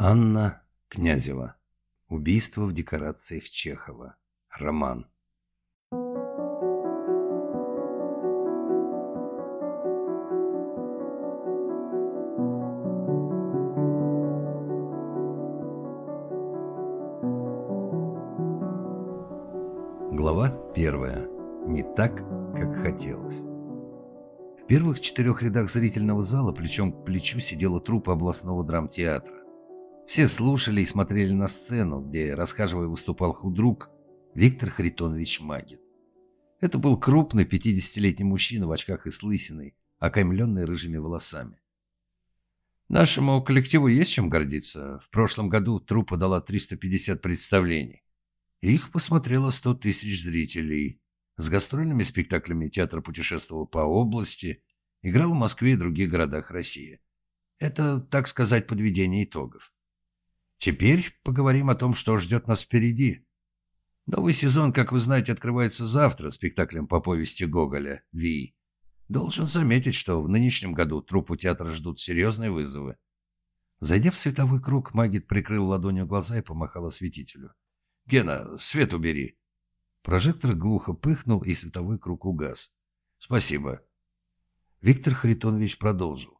Анна Князева. Убийство в декорациях Чехова. Роман. Глава первая. Не так, как хотелось. В первых четырех рядах зрительного зала плечом к плечу сидела труппа областного драмтеатра. Все слушали и смотрели на сцену, где, расхаживая, выступал худрук Виктор Харитонович Магин. Это был крупный 50-летний мужчина в очках и с лысиной, окаймленный рыжими волосами. Нашему коллективу есть чем гордиться. В прошлом году труппа дала 350 представлений. Их посмотрело 100 тысяч зрителей. С гастрольными спектаклями театр путешествовал по области, играл в Москве и других городах России. Это, так сказать, подведение итогов. Теперь поговорим о том, что ждет нас впереди. Новый сезон, как вы знаете, открывается завтра спектаклем по повести Гоголя «Ви». Должен заметить, что в нынешнем году труппу театра ждут серьезные вызовы. Зайдя в световой круг, Магит прикрыл ладонью глаза и помахал осветителю. «Гена, свет убери!» Прожектор глухо пыхнул, и световой круг угас. «Спасибо». Виктор Харитонович продолжил.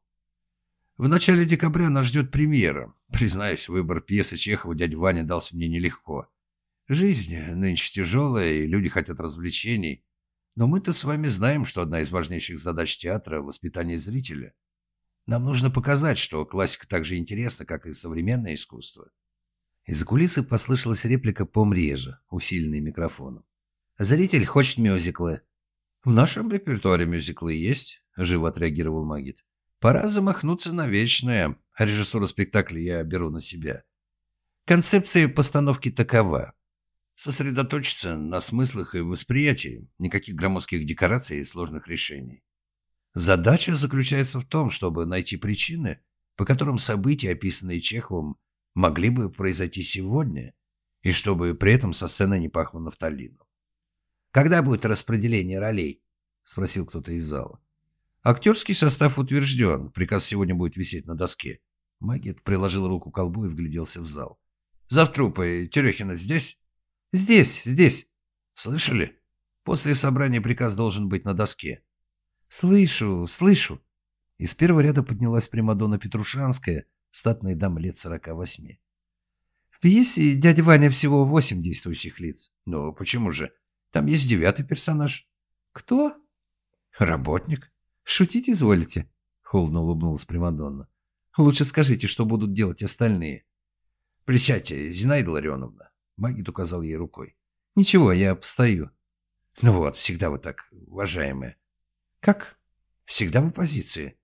В начале декабря нас ждет премьера. Признаюсь, выбор пьесы Чехова дядя Ваня дался мне нелегко. Жизнь нынче тяжелая, и люди хотят развлечений. Но мы-то с вами знаем, что одна из важнейших задач театра – воспитание зрителя. Нам нужно показать, что классика так же интересна, как и современное искусство. Из кулисы послышалась реплика помреже, усиленная микрофоном. «Зритель хочет мюзиклы». «В нашем репертуаре мюзиклы есть», – живо отреагировал Магит. Пора замахнуться на вечное. Режиссуру спектакля я беру на себя. Концепция постановки такова. Сосредоточиться на смыслах и восприятии, никаких громоздких декораций и сложных решений. Задача заключается в том, чтобы найти причины, по которым события, описанные Чеховым, могли бы произойти сегодня, и чтобы при этом со сцены не пахло нафталином. «Когда будет распределение ролей?» – спросил кто-то из зала. Актерский состав утвержден. Приказ сегодня будет висеть на доске. Магет приложил руку к колбу и вгляделся в зал. Завтрупы Терехина здесь? Здесь, здесь. Слышали? После собрания приказ должен быть на доске. Слышу, слышу. Из первого ряда поднялась Примадонна Петрушанская, статная дама лет сорока восьми. В пьесе дядя Ваня всего восемь действующих лиц. Ну, почему же? Там есть девятый персонаж. Кто? Работник. «Шутить изволите?» — холодно улыбнулась Примадонна. «Лучше скажите, что будут делать остальные». «Присядьте, Зинаида Ларионовна», — Магит указал ей рукой. «Ничего, я обстою». «Ну вот, всегда вы так, уважаемая». «Как?» «Всегда в оппозиции».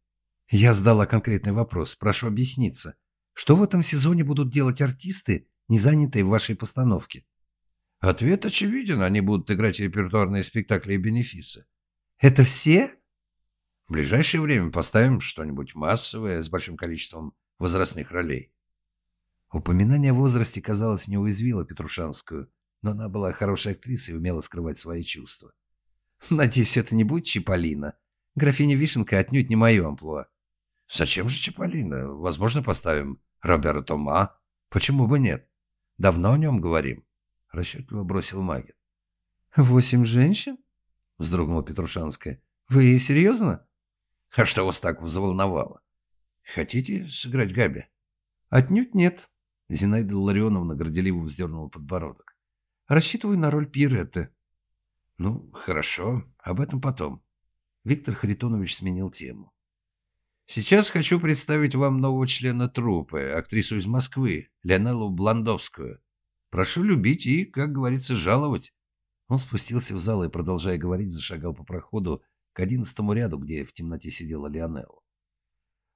«Я задала конкретный вопрос, прошу объясниться. Что в этом сезоне будут делать артисты, не занятые в вашей постановке?» Ответ очевиден, они будут играть репертуарные спектакли и бенефисы. «Это все?» В ближайшее время поставим что-нибудь массовое с большим количеством возрастных ролей. Упоминание о возрасте, казалось, не уязвило Петрушанскую, но она была хорошей актрисой и умела скрывать свои чувства. «Надеюсь, это не будет Чиполлино. Графиня Вишенка отнюдь не мое амплуа». «Зачем же Чиполлино? Возможно, поставим Робера Тома. Почему бы нет? Давно о нем говорим». Расчетливо бросил Магин. «Восемь женщин?» — вздрогнула Петрушанская. «Вы серьезно?» А что вас так взволновало? Хотите сыграть Габи? Отнюдь нет. Зинаида Ларионовна горделиво вздернула подбородок. Рассчитываю на роль Пиретты. Ну, хорошо, об этом потом. Виктор Харитонович сменил тему. Сейчас хочу представить вам нового члена труппы, актрису из Москвы, Леонеллу Бландовскую. Прошу любить и, как говорится, жаловать. Он спустился в зал и, продолжая говорить, зашагал по проходу, к одиннадцатому ряду, где в темноте сидела Лионелла.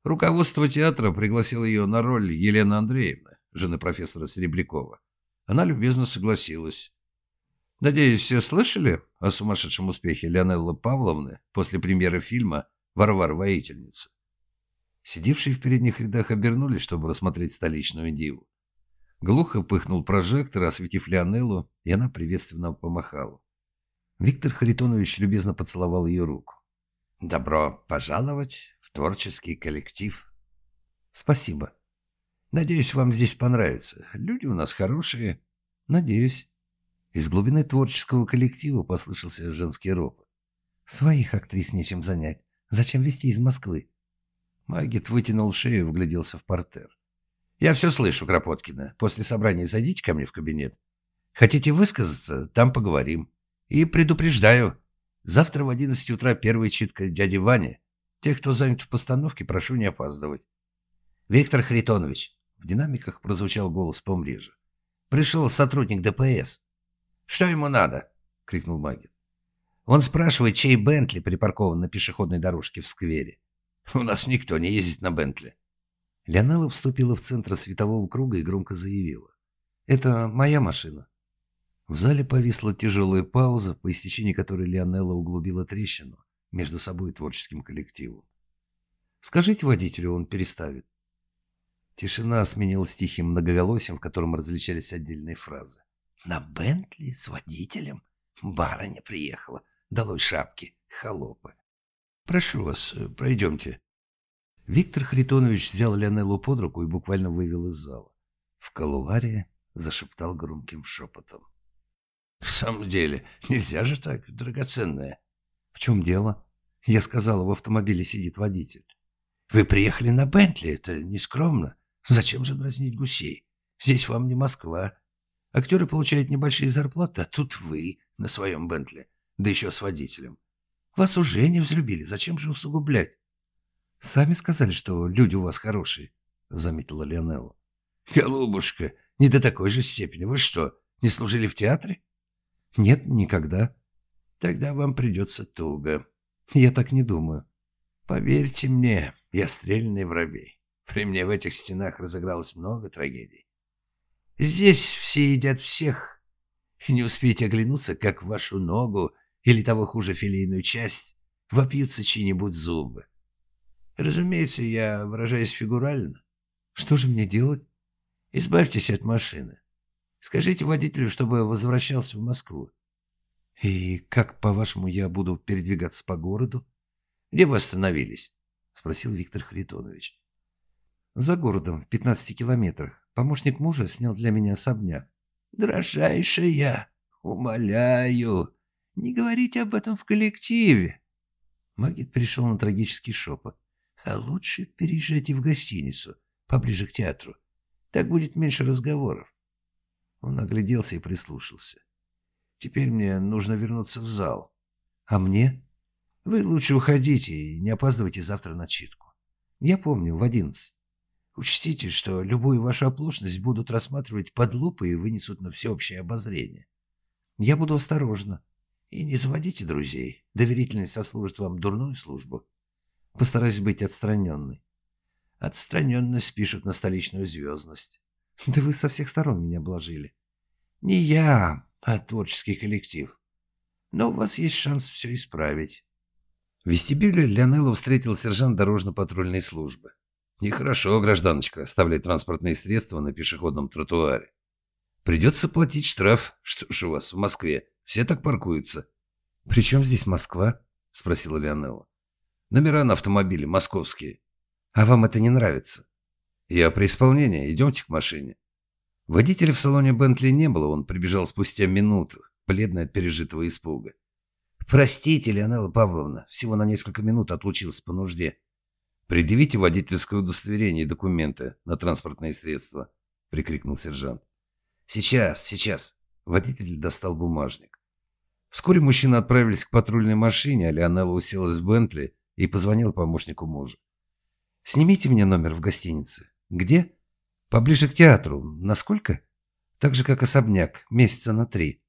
Руководство театра пригласило ее на роль Елены Андреевны, жены профессора Серебрякова. Она любезно согласилась. Надеюсь, все слышали о сумасшедшем успехе Леонеллы Павловны после премьеры фильма «Варвара-воительница». Сидевшие в передних рядах обернулись, чтобы рассмотреть столичную диву. Глухо пыхнул прожектор, осветив Леонеллу, и она приветственно помахала. Виктор Харитонович любезно поцеловал ее руку. «Добро пожаловать в творческий коллектив». «Спасибо». Надеюсь, вам здесь понравится. Люди у нас хорошие. Надеюсь. Из глубины творческого коллектива послышался женский ропот. Своих актрис нечем занять. Зачем везти из Москвы? Магит вытянул шею и вгляделся в портер. «Я все слышу, Кропоткина. После собрания зайдите ко мне в кабинет. Хотите высказаться? Там поговорим. И предупреждаю. Завтра в одиннадцать утра первая читка дяди Вани. Тех, кто занят в постановке, прошу не опаздывать. Виктор Харитонович, в динамиках прозвучал голос помреже. Пришел сотрудник ДПС. Что ему надо? крикнул Магин. Он спрашивает, чей Бентли припаркован на пешеходной дорожке в сквере. У нас никто не ездит на Бентли. Леонела вступила в центр светового круга и громко заявила. «Это моя машина». В зале повисла тяжелая пауза, по истечении которой Леонела углубила трещину между собой и творческим коллективом. «Скажите водителю, он переставит». Тишина сменилась тихим многоголосием, в котором различались отдельные фразы. «На Бентли с водителем? Барыня приехала. Долой шапки, холопы. Прошу вас, пройдемте». Виктор Харитонович взял Леонеллу под руку и буквально вывел из зала. В колуаре зашептал громким шепотом. «В самом деле, нельзя же так, драгоценная». «В чем дело?» Я сказала, в автомобиле сидит водитель. «Вы приехали на Бентли, это нескромно. Зачем же дразнить гусей? Здесь вам не Москва. Актеры получают небольшие зарплаты, а тут вы на своем Бентли, да еще с водителем. Вас уже не взлюбили, зачем же усугублять? Сами сказали, что люди у вас хорошие, заметила Леонелла. Голубушка, не до такой же степени. Вы что, не служили в театре? Нет, никогда. Тогда вам придется туго. Я так не думаю. Поверьте мне, я стрельный воробей. При мне в этих стенах разыгралось много трагедий. Здесь все едят всех, и не успеете оглянуться, как вашу ногу или того хуже филейную часть вопьются чьи-нибудь зубы. Разумеется, я выражаюсь фигурально. Что же мне делать? Избавьтесь от машины. Скажите водителю, чтобы возвращался в Москву. И как, по-вашему, я буду передвигаться по городу? Где вы остановились? Спросил Виктор Харитонович. За городом, в 15 километрах. Помощник мужа снял для меня особняк. «Дрожайшая, умоляю, не говорите об этом в коллективе». Магит перешел на трагический шепот. «А лучше переезжайте в гостиницу, поближе к театру. Так будет меньше разговоров». Он огляделся и прислушался. «Теперь мне нужно вернуться в зал. А мне? Вы лучше уходите и не опаздывайте завтра на читку. Я помню, в одиннадцать. Учтите, что любую вашу оплошность будут рассматривать под лупой и вынесут на всеобщее обозрение. Я буду осторожна. И не заводите друзей. Доверительность сослужит вам дурную службу. Постараюсь быть отстраненной. Отстраненность пишут на столичную звездность. Да вы со всех сторон меня обложили. Не я, а творческий коллектив. Но у вас есть шанс все исправить. В вестибюле Леонелло встретил сержант дорожно-патрульной службы. Нехорошо, гражданочка, оставлять транспортные средства на пешеходном тротуаре. Придется платить штраф. Что ж у вас в Москве? Все так паркуются. При чем здесь Москва? Спросила Леонелла. Номера на автомобиле московские. А вам это не нравится? Я при исполнении. Идемте к машине. Водителя в салоне Бентли не было, он прибежал спустя минуту, бледный от пережитого испуга. «Простите, Леонелла Павловна, всего на несколько минут отлучился по нужде. «Предъявите водительское удостоверение и документы на транспортные средства», — прикрикнул сержант. «Сейчас, сейчас». Водитель достал бумажник. Вскоре мужчины отправились к патрульной машине, а Леонелла уселась в Бентли и позвонила помощнику мужа. «Снимите мне номер в гостинице». «Где?» «Поближе к театру. Насколько?» «Так же, как особняк. Месяца на три».